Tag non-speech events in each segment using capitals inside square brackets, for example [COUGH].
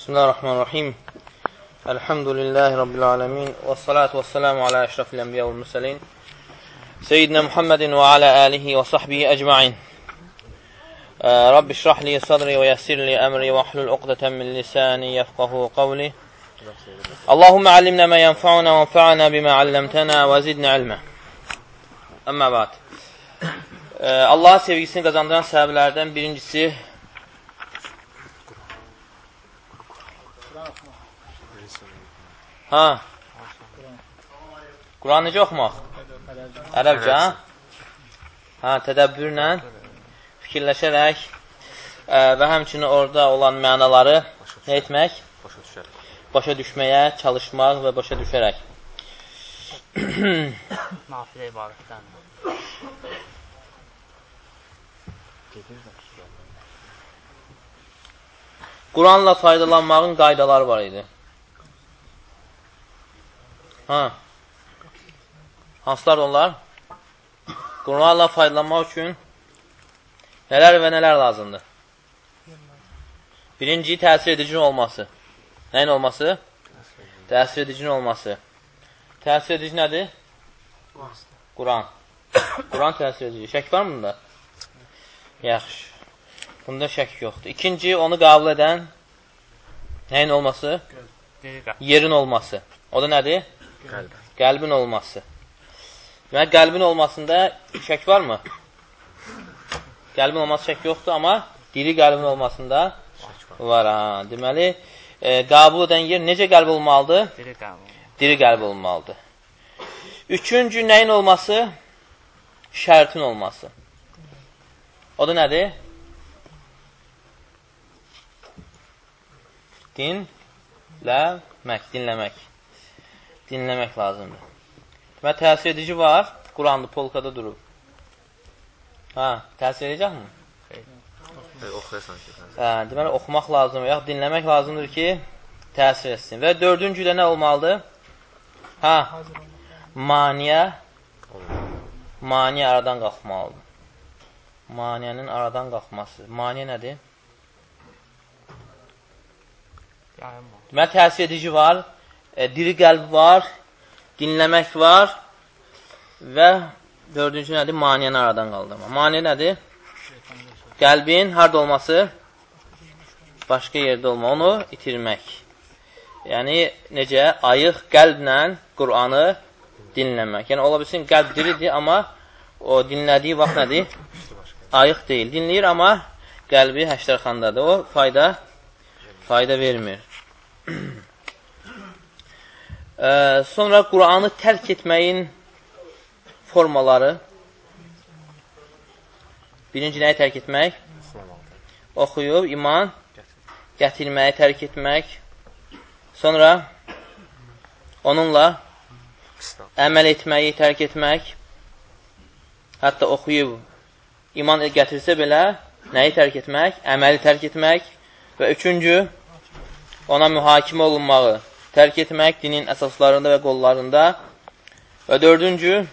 Bismillahirrahmanirrahim. Elhamdülillahi Rabbil alemin. Və salatu və selamu alə əşrafil ənbiya və müsəlin. Seyyidina Muhammedin və alə alihi və sahbihi əcma'in. Rabbi şrahli sadri və yəssirli əmri və ahlul uqdətən min lisani yəfqahu qavli. Allahümme allimna mə yənfa'una və fa'ana bimə alləmtənə və zidnə ilmə. Əmmə ba'd. Allah sevgisini qazandıran səbəblərdən birincisi Ha. Quran necə oxumaq? Ərəbcə, ha? Ha, tədəbbürlə, fikirləşərək ə, və həmçinin orada olan mənaları nə etmək? Başa düşərək. Başa düşməyə çalışmaq və başa düşərək. Nafilə ibadətdən. Quranla faydalanmağın qaydaları var idi. Ha. Hansılar onlar? Quranla faydalanmaq üçün nələr və nələr lazımdır? Birinci, təsir edicinin olması. Nəyin olması? Təsir edicinin olması. Təsir edici nədir? Quran. Quran təsir edici. Şək var mı bunda? Yaxşı. Bunda şək yoxdur. İkinci, onu qəbul edən nəyin olması? Yerin olması. O da nədir? Qəlb. Qəlbin olması. Deməli, qəlbin olmasında şək varmı? Qəlbin olması şək yoxdur, amma diri qəlbin olmasında var. Ha. Deməli, e, qəbul edən yer necə qəlb olmalıdır? Diri qəbul. Diri qəlb olmalıdır. Üçüncü nəyin olması? Şərtin olması. O da nədir? Dinləmək, dinləmək. Dinləmək lazımdır. Deməli, təsir edici var. Quranlı polkada durub. Ha, təsir edəcək mi? Hey, oxuyasan ki. Hə, deməli, oxumaq lazımdır, yaxud dinləmək lazımdır ki, təsir etsin. Və dördüncü də nə olmalıdır? Ha, maniyə, maniyə aradan qalxmalıdır. Maniyənin aradan qalxması. Maniyə nədir? Deməli, təsir edici var, e, diri qəlb var, dinləmək var və dördüncü nədir? Maniyəni aradan qaldırma. Maniyə nədir? Qəlbin harda olması? Başqa yerdə olma. Onu itirmək. Yəni, necə? Ayıq qəlblə Qur'anı dinləmək. Yəni, ola bilsin, qəlb diridir, amma o dinlədiyi vaxt nədir? Ayıq deyil. Dinləyir, amma qəlbi həştərxandadır. O fayda fayda vermir. [CLEARS THROAT] Ə, sonra Quranı tərk etməyin formaları. Birinci nəyi tərk etmək? Oxuyub, iman gətirməyi tərk etmək. Sonra onunla əməl etməyi tərk etmək. Hətta oxuyub, iman gətirsə belə, nəyi tərk etmək? Əməli tərk etmək. Və üçüncü, ona mühakimə olunmağı tərk etmək dinin əsaslarında və qollarında. Və dördüncü,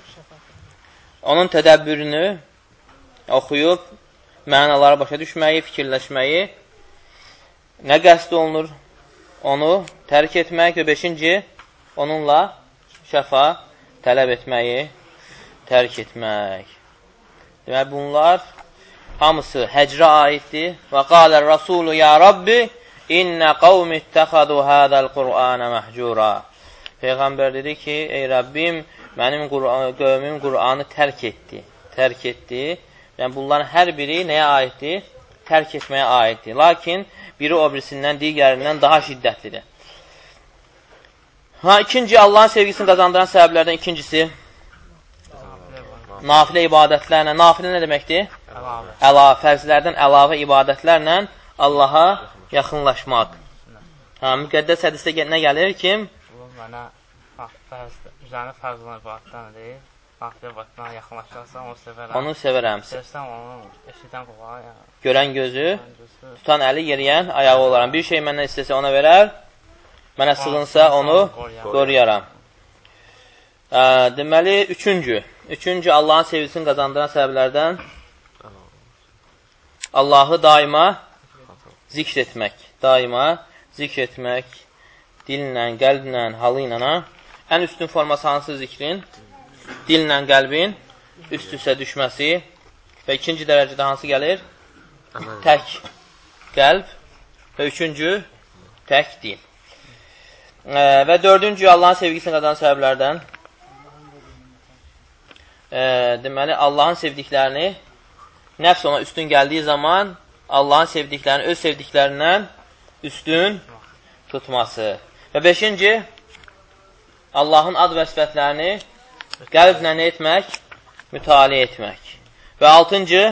onun tədəbbürünü oxuyub, mənaları başa düşməyi, fikirləşməyi, nə qəsd olunur, onu tərk etmək və beşinci, onunla şəfa tələb etməyi tərk etmək. Deməli, bunlar hamısı həcrə aiddir. Və qalə Rasulü ya Rabbi, İnnə qavmi ittəxadu hədəl Qur'anə məhcura. Peyğəmbər dedi ki, ey Rəbbim, mənim qövmüm Qur'anı tərk etdi. Tərk etdi. Yəni, bunların hər biri nəyə aiddir? Tərk etməyə aiddir. Lakin, biri o birisindən, digərindən daha şiddətlidir. Ha, ikinci, Allahın sevgisini qazandıran səbəblərdən ikincisi, nafilə ibadətlərlə. Nafilə nə deməkdir? Əlavə. Əlavə, fərzlərdən əlavə ibadətlərlə Allaha yaxınlaşmaq. Hə, müqəddəs hədisdə nə gəlir ki, Bu mənə fərz, üzərinə fərz olan ibadətdən deyil. Nafilə ibadətdən yaxınlaşarsan, onu sevərəm. onu sevərəm. Sevsən onu eşidən qulağı, yəni. Görən gözü, Öncəsi, tutan əli, yeriyən ayağı olaram. Bir şey məndən istəsə ona verər, mənə sığınsa onu qoruyaram. Ə, deməli, üçüncü. Üçüncü, Allahın sevgisini qazandıran səbəblərdən Allahı daima zikr etmək. Daima zikr etmək dillə, qəlblə, halı ilə. Ən üstün forması hansı zikrin? Dillə qəlbin üst-üstə düşməsi və ikinci dərəcədə hansı gəlir? Tək qəlb və üçüncü tək dil. E, və dördüncü Allahın sevgisini qazanan səbəblərdən e, deməli Allahın sevdiklərini nəfs ona üstün gəldiyi zaman Allahın sevdiklərini öz sevdiklərindən üstün tutması. Və beşinci, Allahın ad və sifətlərini qəlblə nə etmək? Mütaliə etmək. Və altıncı,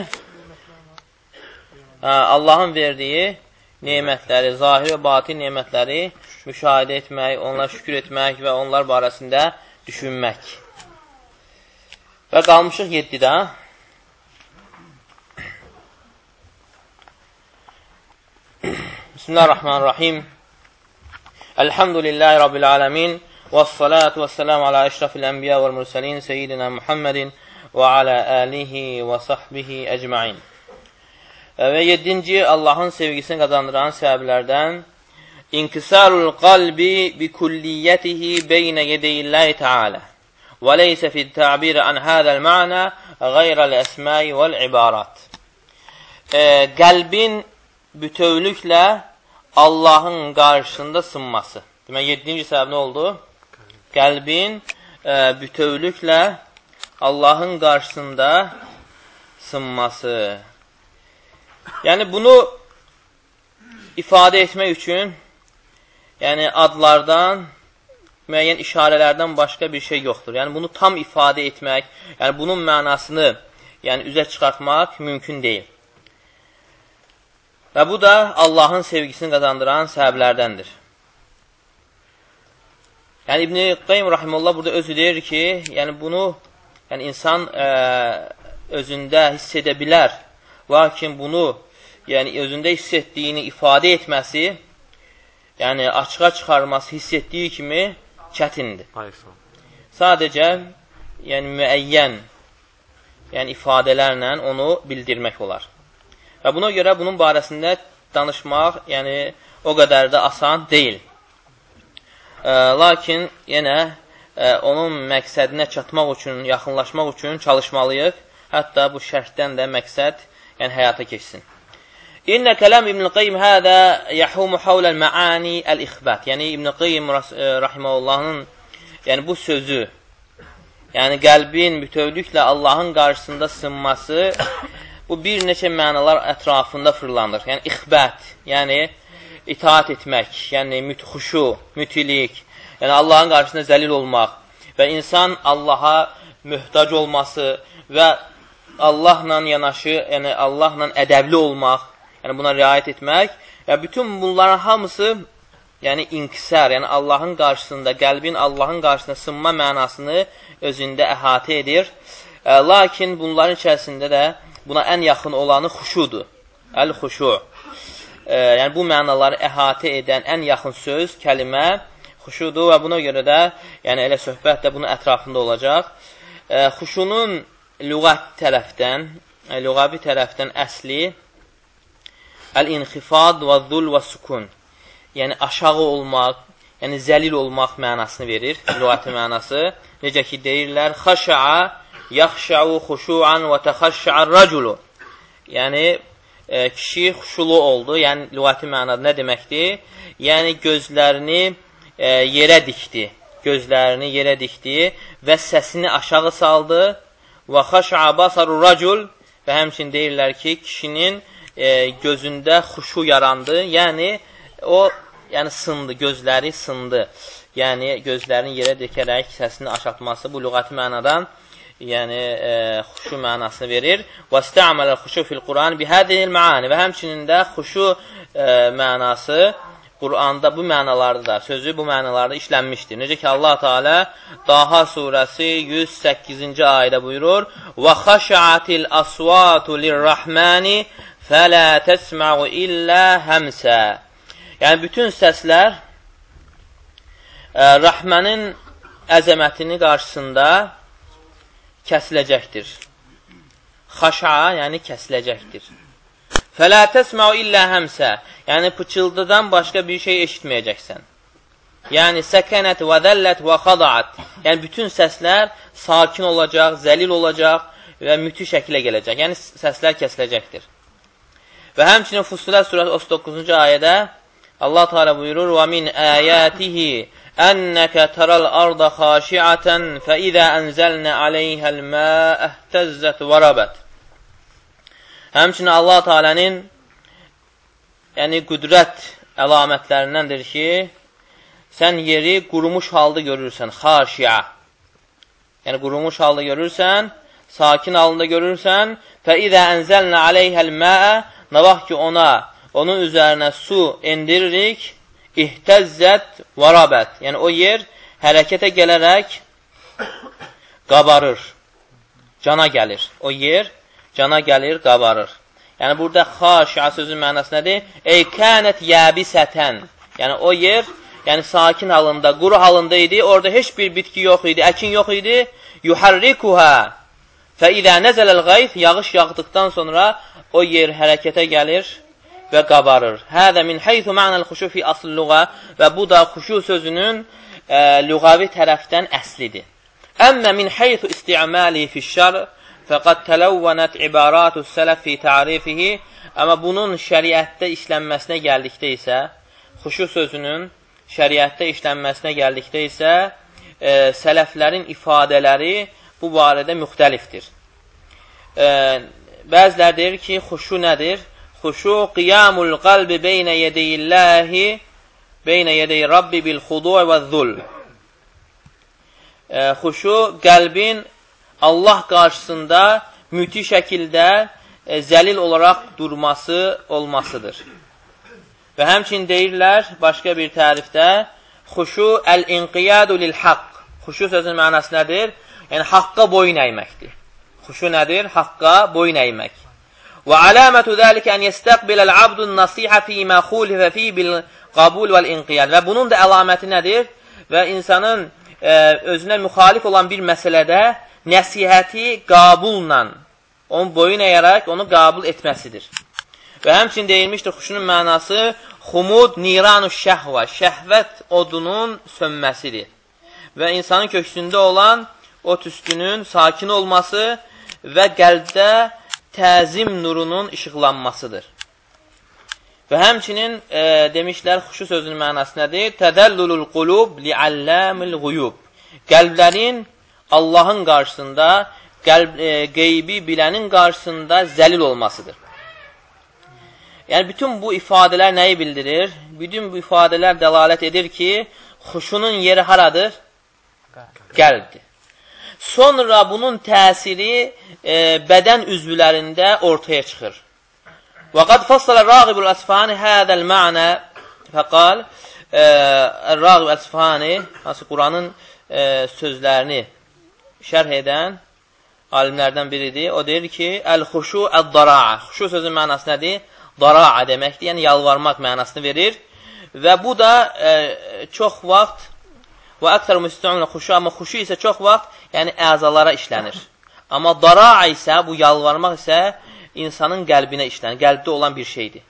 Allahın verdiyi nemətləri, zahir və batin nemətləri müşahidə etmək, onlara şükür etmək və onlar barəsində düşünmək. Və qalmışıq yeddidə. Bismillahirrahmanirrahim. Elhamdülillahi Rabbil alemin. Və salatu və selamu ala əşrafil ənbiya və mürsəlin seyyidina Muhammedin və alə əlihi və sahbihi əcmain. Və yedinci, Allahın sevgisini qazandıran səbəblərdən İnkisarul qalbi bi kulliyyətihi beynə yedeyilləhi Teala və leysə fid ta'bir an hədəl mə'nə qayrəl əsməyi vəl ibarat. E, qəlbin bütövlüklə Allahın qarşısında sınması. Demək, yedinci səbəb nə oldu? Qəlbin e, bütövlüklə Allahın qarşısında sınması. Yəni, bunu ifadə etmək üçün yəni adlardan, müəyyən işarələrdən başqa bir şey yoxdur. Yəni, bunu tam ifadə etmək, yəni bunun mənasını yəni, üzə çıxartmaq mümkün deyil. Və bu da Allahın sevgisini qazandıran səbəblərdəndir. Yəni İbn Qayyim rahimehullah burada özü deyir ki, yəni bunu yəni insan ə, özündə hiss edə bilər. Lakin bunu yəni özündə hiss etdiyini ifadə etməsi, yəni açığa çıxarması hiss etdiyi kimi çətindir. Sadəcə yəni müəyyən yəni ifadələrlə onu bildirmək olar. Və buna görə bunun barəsində danışmaq, yəni o qədər də asan deyil. Ə, lakin yenə ə, onun məqsədinə çatmaq üçün, yaxınlaşmaq üçün çalışmalıyıq. Hətta bu şərhdən də məqsəd yəni həyata keçsin. İnnə kələm İbn-i Qeym hədə yəhumu havləl məani əl-ixbət. Yəni İbn-i Qeym rahiməullahın yəni bu sözü, yəni qəlbin bütövlüklə Allahın qarşısında sınması bu bir neçə mənalar ətrafında fırlanır. Yəni, ixbət, yəni itaat etmək, yəni mütxuşu, mütilik, yəni Allahın qarşısında zəlil olmaq və insan Allaha möhtac olması və Allahla yanaşı, yəni Allahla ədəbli olmaq, yəni buna riayət etmək və bütün bunların hamısı yəni inkisər, yəni Allahın qarşısında, qəlbin Allahın qarşısında sınma mənasını özündə əhatə edir. Lakin bunların içərisində də buna ən yaxın olanı xuşudur. Əl-xuşu. E, yəni, bu mənaları əhatə edən ən yaxın söz, kəlimə xuşudur və buna görə də, yəni elə söhbət də bunun ətrafında olacaq. E, xuşunun lüğət tərəfdən, e, lüğavi tərəfdən əsli əl-inxifad və zul və sukun. Yəni, aşağı olmaq, yəni zəlil olmaq mənasını verir, lüğəti mənası. Necə ki, deyirlər, xaşəə yaxşəu xuşuan və təxəşşəər rəculu. Yəni, e, kişi xuşulu oldu. Yəni, lügəti mənada nə deməkdir? Yəni, gözlərini e, yerə dikdi. Gözlərini yerə dikdi və səsini aşağı saldı. Və xəşə basaru rəcul və həmçin deyirlər ki, kişinin e, gözündə xuşu yarandı. Yəni, o yəni sındı, gözləri sındı. Yəni, gözlərini yerə dikərək səsini aşatması bu lügəti mənadan yəni e, xuşu mənasını verir. Və istəmələ xuşu fil Quran bi hədihil məani və həmçinin də xuşu e, mənası Quranda bu mənalarda da, sözü bu mənalarda işlənmişdir. Necə ki, Allah Teala Daha surəsi 108-ci ayədə buyurur: "Və xəşəatil asvatu lirrahmani fələ təsma'u illə həmsə." Yəni bütün səslər ə, e, Rəhmənin əzəmətini qarşısında kəsiləcəkdir. Xaşa, yəni kəsiləcəkdir. Fələ təsməu illə həmsə. Yəni, pıçıldıdan başqa bir şey eşitməyəcəksən. Yəni, səkənət və zəllət və xadaat. Yəni, bütün səslər sakin olacaq, zəlil olacaq və müthiş şəkilə gələcək. Yəni, səslər kəsiləcəkdir. Və həmçinin Fussilat surəsi 39-cu ayədə Allah Teala buyurur: "Və min ayatihi enneke teral arda xaşi'atan fe iza enzelna aleyha'l ma'a ihtazzat ve rabat." Həmçinin Allah Teala'nın yəni qüdrət əlamətlərindəndir ki, sən yeri qurumuş halda görürsən, xaşiə. Yəni qurumuş halda görürsən, sakin halında görürsən, fə izə ənzəlnə aleyhəl məə, nə vaxt ki ona, onun üzərinə su endiririk, ihtəzzət varabət. Yəni o yer hərəkətə gələrək qabarır, cana gəlir. O yer cana gəlir, qabarır. Yəni, burada xaşiə sözün mənası nədir? Ey kənət yəbisətən. Yəni, o yer, yəni sakin halında, quru halında idi, orada heç bir bitki yox idi, əkin yox idi. Yuharrikuhə fə idə nəzələl qayf, yağış yağdıqdan sonra o yer hərəkətə gəlir və qabarır. Hədə min heythu ma'nəl xuşu fi asl lüğa və bu da xuşu sözünün ə, lüğavi tərəfdən əslidir. Əmmə min heythu isti'mali fi şər Fəqad tələvvənət ibaratu sələf fi tarifihi Amma bunun şəriətdə işlənməsinə gəldikdə isə, xuşu sözünün şəriətdə işlənməsinə gəldikdə isə, e, sələflərin ifadələri bu barədə müxtəlifdir. E, bəzilər deyir ki, xuşu nədir? Xuşu qiyamul qalbi beynə yedeyilləhi beynə yedey Rabbi bil xudu və zul. E, xuşu qəlbin Allah qarşısında müthiş şəkildə e, zəlil olaraq durması olmasıdır. Və həmçin deyirlər, başqa bir tərifdə, xuşu əl-inqiyadu lil-haqq. Xuşu sözün mənası nədir? Yəni, haqqa boyun əyməkdir. Xuşu nədir? Haqqa boyun əymək. Və aləmətü zəlikə ən yəstəqbiləl abdun nasihə fīmə xulifə fī bil qabul vəl-inqiyad. Və bunun da əlaməti nədir? Və insanın e, özünə müxalif olan bir məsələdə nəsihəti qabulla, onun boyun əyərək onu qabul etməsidir. Və həmçin deyilmişdir, xuşunun mənası xumud niranu şəhvə, şəhvət odunun sönməsidir. Və insanın köksündə olan o tüstünün sakin olması və qəlbdə təzim nurunun işıqlanmasıdır. Və həmçinin e, demişlər, xuşu sözünün mənası nədir? Tədəllulul qulub li'allamil quyub. Qəlblərin Allahın qarşısında, qəlb, e, qeybi bilənin qarşısında zəlil olmasıdır. Yəni, bütün bu ifadələr nəyi bildirir? Bütün bu ifadələr dəlalət edir ki, xuşunun yeri haradır? Qəlbdir. Sonra bunun təsiri e, bədən üzvlərində ortaya çıxır. Və qad fassala Rağibul Əsfani hədəl mənə fəqal e, Rağib Əsfani hansı Quranın e, sözlərini şərh edən alimlərdən biridir. O deyir ki, əl-xuşu əd-dara'a. Xuşu sözün mənası nədir? Dara'a deməkdir, yəni yalvarmaq mənasını verir. Və bu da e, çox vaxt və əksər müstəunlə xuşu, amma xuşu isə çox vaxt yəni əzalara işlənir. Amma dara'a isə, bu yalvarmaq isə insanın qəlbinə işlənir, qəlbdə olan bir şeydir.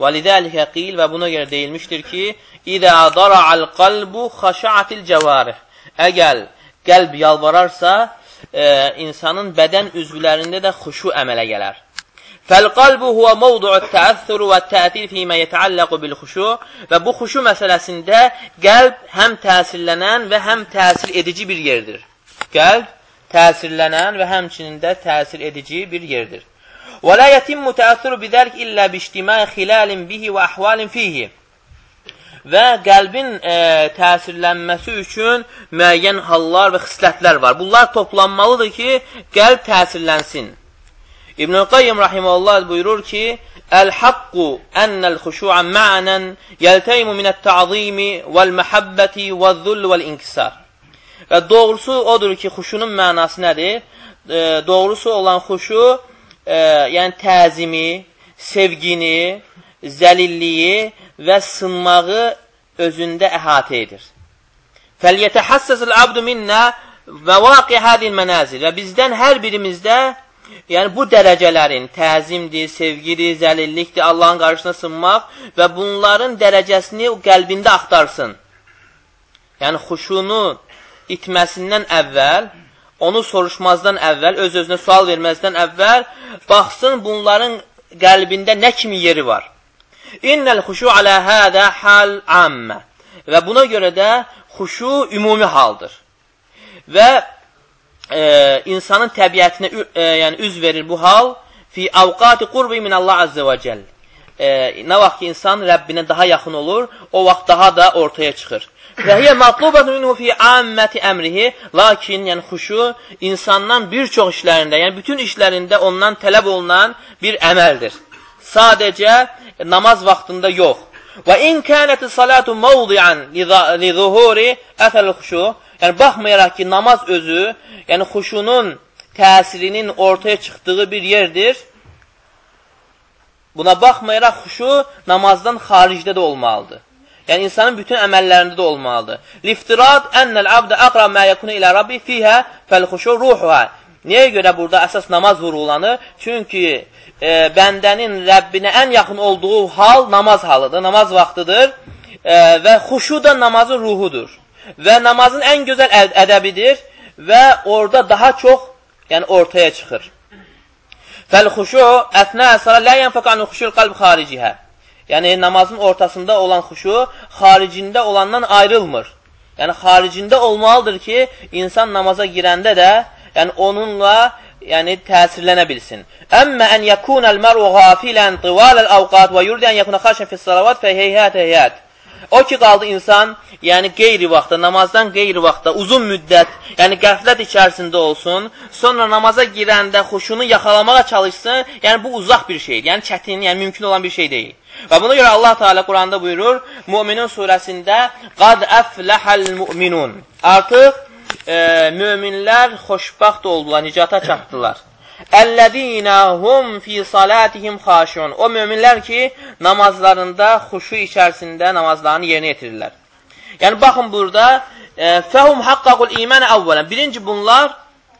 Və lidəlikə qil və buna görə deyilmişdir ki, İdə dara'al qalbu xaşa'atil cəvarih. Əgər qəlb yalvararsa, e, insanın bədən üzvlərində də xuşu əmələ gələr. Fəl-qalbu huvə mavdu'u təəssürü və təətil fīmə yetəalləqu bil-xuşu və bu xuşu məsələsində qəlb həm təsirlənən və həm təsir edici bir yerdir. Qəlb təsirlənən və həmçinin də təsir edici bir yerdir. Və la yetimmu təəssürü bidəlik illə biştimai xilalin bihi və əhvalin fihi və qəlbin e, təsirlənməsi üçün müəyyən hallar və xislətlər var. Bunlar toplanmalıdır ki, qəlb təsirlənsin. İbn-i Qayyim rahiməllah buyurur ki, Əl-haqqu ənəl xuşu'a ma'nən yəltəymu minət-ta'zimi vəl-məhəbbəti vəz-zull vəl-inkisar. Və doğrusu odur ki, xuşunun mənası nədir? E, doğrusu olan xuşu, e, yəni təzimi, sevgini, zəlilliyi və sınmağı özündə əhatə edir. Fəliyyətəhəssəsil abdu minnə və vaqi hədil mənazil və bizdən hər birimizdə yəni bu dərəcələrin təzimdir, sevgidir, zəlillikdir, Allahın qarşısına sınmaq və bunların dərəcəsini qəlbində axtarsın. Yəni xuşunu itməsindən əvvəl, onu soruşmazdan əvvəl, öz-özünə sual verməzdən əvvəl baxsın bunların qəlbində nə kimi yeri var. İnnəl xuşu alə hədə hal ammə. Və buna görə də xuşu ümumi haldır. Və e, insanın təbiətinə e, yəni üz verir bu hal fi avqati qurbi min Allah azza və cəll. E, nə vaxt ki insan Rəbbinə daha yaxın olur, o vaxt daha da ortaya çıxır. Və hiyə matlubətun minhu fi amməti əmrihi, lakin yəni xuşu insandan bir çox işlərində, yəni bütün işlərində ondan tələb olunan bir əməldir. Sadəcə namaz vaxtında yox. Və in kənəti salatu mavdi'an li zuhuri əsəl xuşu, yəni baxmayaraq ki, namaz özü, yəni xuşunun təsirinin ortaya çıxdığı bir yerdir, buna baxmayaraq xuşu namazdan xaricdə də olmalıdır. Yəni, insanın bütün əməllərində də olmalıdır. Liftirad ennəl abdə əqra mə yəkunu ilə Rabbi fiyhə fəlxuşu ruhuhə. Niyə görə burada əsas namaz vurğulanır? Çünki e, bəndənin Rəbbinə ən yaxın olduğu hal namaz halıdır, namaz vaxtıdır e, və xuşu da namazın ruhudur. Və namazın ən gözəl ədəbidir və orada daha çox yəni ortaya çıxır. Fəl-xuşu əsnə əsərə lə yənfəq anı xuşul qalb xaricihə. Yəni, namazın ortasında olan xuşu xaricində olandan ayrılmır. Yəni, xaricində olmalıdır ki, insan namaza girəndə də yəni, onunla yəni, təsirlənə bilsin. Əmmə ən yəkunəl məru qafilən tıvaləl avqat və yurdən yəkuna xaşən fissalavat fə heyhət heyhət. O ki, qaldı insan, yəni qeyri vaxtda, namazdan qeyri vaxtda, uzun müddət, yəni qəflət içərisində olsun, sonra namaza girəndə xuşunu yaxalamağa çalışsın, yəni bu uzaq bir şeydir, yəni çətin, yəni mümkün olan bir şey deyil. Və buna görə Allah Teala Quranda buyurur, Müminun surəsində Qad əfləhəl müminun. Artıq e, möminlər xoşbaxt oldular, nicata çatdılar. Əllədinə hum fi salatihim xaşun. O möminlər ki, namazlarında xuşu içərisində namazlarını yerinə yetirirlər. Yəni, baxın burada, e, fəhum haqqaqul imanə əvvələn. Birinci bunlar,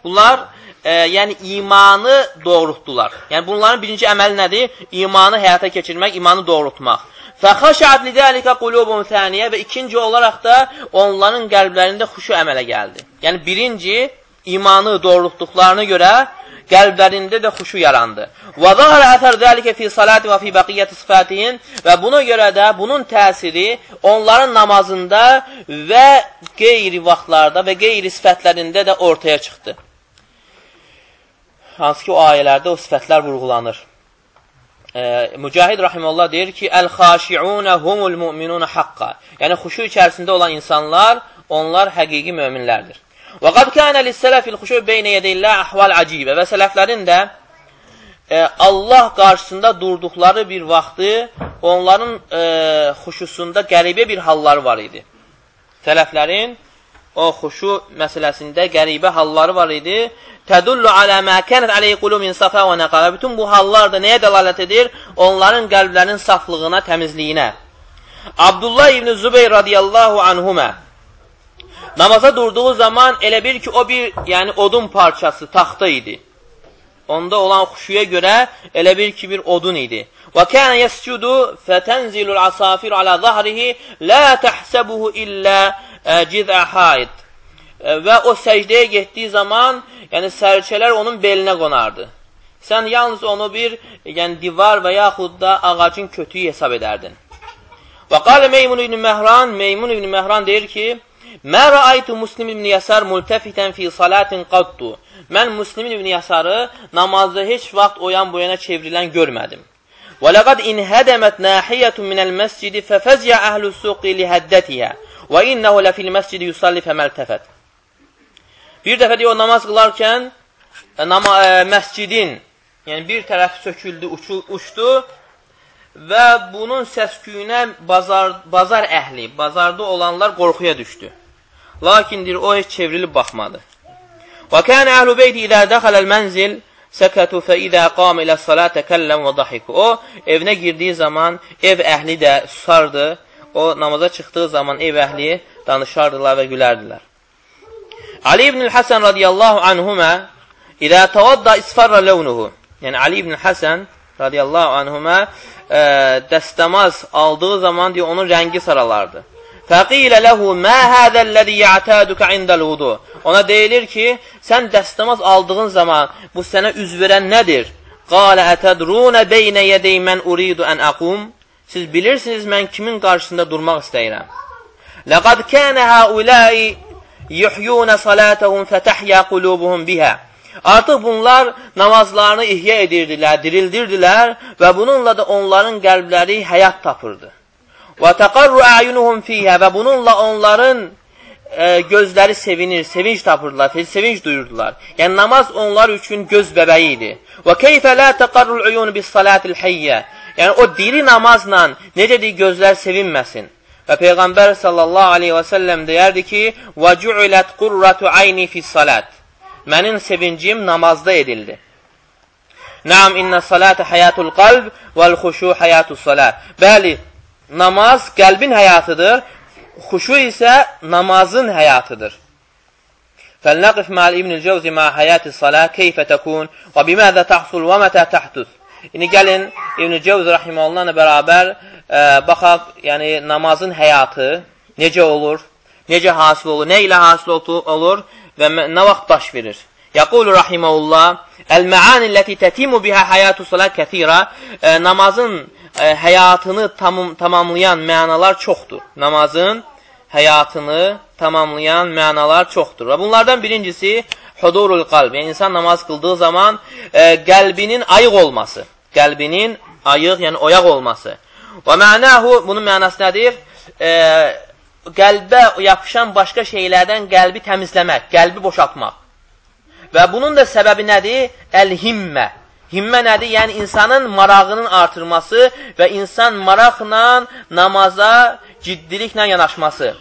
bunlar e, yəni imanı doğrultdular. Yəni, bunların birinci əməli nədir? İmanı həyata keçirmək, imanı doğrultmaq. Fəxaşəət lidəlikə qulubun thəniyə və ikinci olaraq da onların qəlblərində xuşu əmələ gəldi. Yəni, birinci imanı doğrultduqlarına görə qəlblərində də xuşu yarandı. Və zahara əsər zəlikə fi salati və fi bəqiyyəti sifətihin və buna görə də bunun təsiri onların namazında və qeyri vaxtlarda və qeyri sifətlərində də ortaya çıxdı. Hansı ki, o ayələrdə o sifətlər vurğulanır. E, Mücahid Rahimullah deyir ki, Əl-xaşi'unə humul müminunə haqqa. Yəni, xuşu içərisində olan insanlar, onlar həqiqi möminlərdir. Və qad kənə lissələfil xuşu beynə yedillə əhval acibə və sələflərin də e, Allah qarşısında durduqları bir vaxtı onların e, xuşusunda qəribə bir halları var idi. Sələflərin o xuşu məsələsində qəribə halları var idi. Tədullu alə mə kənət aleyhi qulu min safa və nəqalə. Bütün bu hallar da nəyə dəlalət edir? Onların qəlblərinin saflığına, təmizliyinə. Abdullah ibn Zübeyr radiyallahu anhumə Namaza durduğu zaman elə bil ki, o bir yəni odun parçası, taxta idi. Onda olan xuşuya görə elə bil ki, bir odun idi. Və kənə yəscudu fətənzilul asafir alə zahrihi lə təhsəbuhu illə e, cizə haid. E, və o səcdəyə getdiyi zaman, yəni sərçələr onun belinə qonardı. Sən yalnız onu bir yəni, divar və yaxud da ağacın kötüyü hesab edərdin. Və qalə Meymun ibn Məhran, Meymun ibn Məhran deyir ki, Mə rəaytu Muslim ibn Yasar multəfitən fi salatin qaddu. Mən Muslim ibn Yasarı namazda heç vaxt o yan bu yana çevrilən görmədim. Və ləqad inhədəmət nahiyyətun minəl məscidi fəfəzyə əhlü suqi lihəddətiyyə və innəhu ləfil məscidi yusalli fəməltəfət. Bir dəfə deyir, o namaz qılarkən e, nama, ə, e, məscidin, yəni bir tərəfi söküldü, uçu, uçdu və bunun səsküyünə bazar, bazar əhli, bazarda olanlar qorxuya düşdü. Lakin deyir, o çevrilib baxmadı. Və kənə əhl-i beyti idə dəxələl mənzil səkətu fə idə qam ilə salat təkəlləm və dahiku. O, evinə girdiyi zaman ev əhli də susardı. O, namaza çıxdığı zaman ev əhli danışardılar və gülərdilər. Ali ibn-i Həsən radiyallahu anhumə İdə tavadda isfarra ləvnuhu. Yəni, Ali ibn Həsən radiyallahu anhümə ə, dəstəmaz aldığı zaman deyir, onun rəngi saralardı. Fəqilə ləhu mə hədəlləzi yətədükə indəl vudu. Ona deyilir ki, sən dəstəmaz aldığın zaman bu sənə üz verən nədir? Qalə ətədrunə beynə yədəy mən uridu ən əqum. Siz bilirsiniz, mən kimin qarşısında durmaq istəyirəm. Ləqad kənə həuləi yuhyunə salətəhum fətəhyə qulubuhum bihə. Artıq bunlar namazlarını ihya edirdilər, dirildirdilər və bununla da onların qəlbləri həyat tapırdı. Və təqarru əyunuhum fiyhə və bununla onların e, gözləri sevinir, sevinç tapırdılar, sevinç duyurdular. Yəni namaz onlar üçün göz bəbəyi idi. Və keyfə la təqarrul uyun bis salatil hayyə. Yəni o diri namazla necədir gözlər sevinməsin. Və Peyğəmbər sallallahu aleyhi və səlləm deyərdi ki, Və cu'ilət qurratu ayni fis salat. Mənim sevincim namazda edildi. Naam inna salata hayatul qalb vel xuşu hayatus salat. Bəli, namaz qəlbin həyatıdır, xuşu isə namazın həyatıdır. فلنقف مع ابن الجوزي مع حياة الصلاة كيف تكون وبماذا تحصل ومتى تحدث İndi gəlin İbn Cevzi rahimehullah ilə bərabər ə, baxaq, yəni namazın həyatı necə olur, necə hasil olur, nə ilə hasil olur və nə vaxt baş verir. Yaqulu rahimehullah: "El-ma'ani allati tatimu biha hayatu salat kathira." Namazın ə, həyatını tamam, tamamlayan mənalar çoxdur. Namazın həyatını tamamlayan mənalar çoxdur. Və bunlardan birincisi hudurul qalb. Yəni insan namaz qıldığı zaman ə, qəlbinin ayıq olması. Qəlbinin ayıq, yəni oyaq olması. Və mənahu bunun mənası nədir? E, qəlbə yapışan başqa şeylərdən qəlbi təmizləmək, qəlbi boşaltmaq. Və bunun da səbəbi nədir? Əl-himmə. Himmə nədir? Yəni insanın marağının artırması və insan maraqla namaza ciddiliklə yanaşması.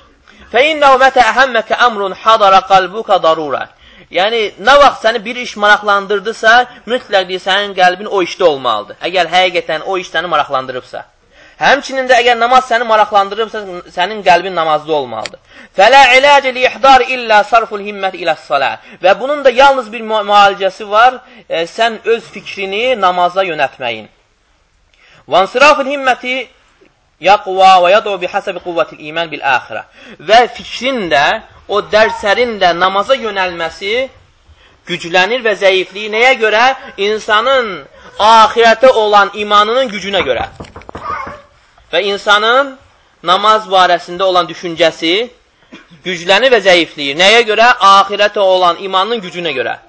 Fəinnəhu mətə əhəmməkə əmrun hadara qalbuka darura. Yəni, nə vaxt səni bir iş maraqlandırdısa, mütləq deyir, sənin qəlbin o işdə olmalıdır. Əgər həqiqətən o iş səni maraqlandırıbsa. Həmçinin də əgər namaz səni maraqlandırıbsa, sənin qəlbin namazda olmalıdır. Fələ iləcə li ihdar illə sarful himmət iləs-salə. Və bunun da yalnız bir müalicəsi var, e, sən öz fikrini namaza yönətməyin. Vansiraful himməti yaqva və yadu bihəsəbi quvvətil iman bil axirə. Və fikrin də o dərsərin də namaza yönəlməsi güclənir və zəifliyi nəyə görə? İnsanın ahirətə olan imanının gücünə görə. Və insanın namaz barəsində olan düşüncəsi güclənir və zəifliyir. Nəyə görə? Ahirətə olan imanının gücünə görə